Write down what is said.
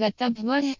गंतव्य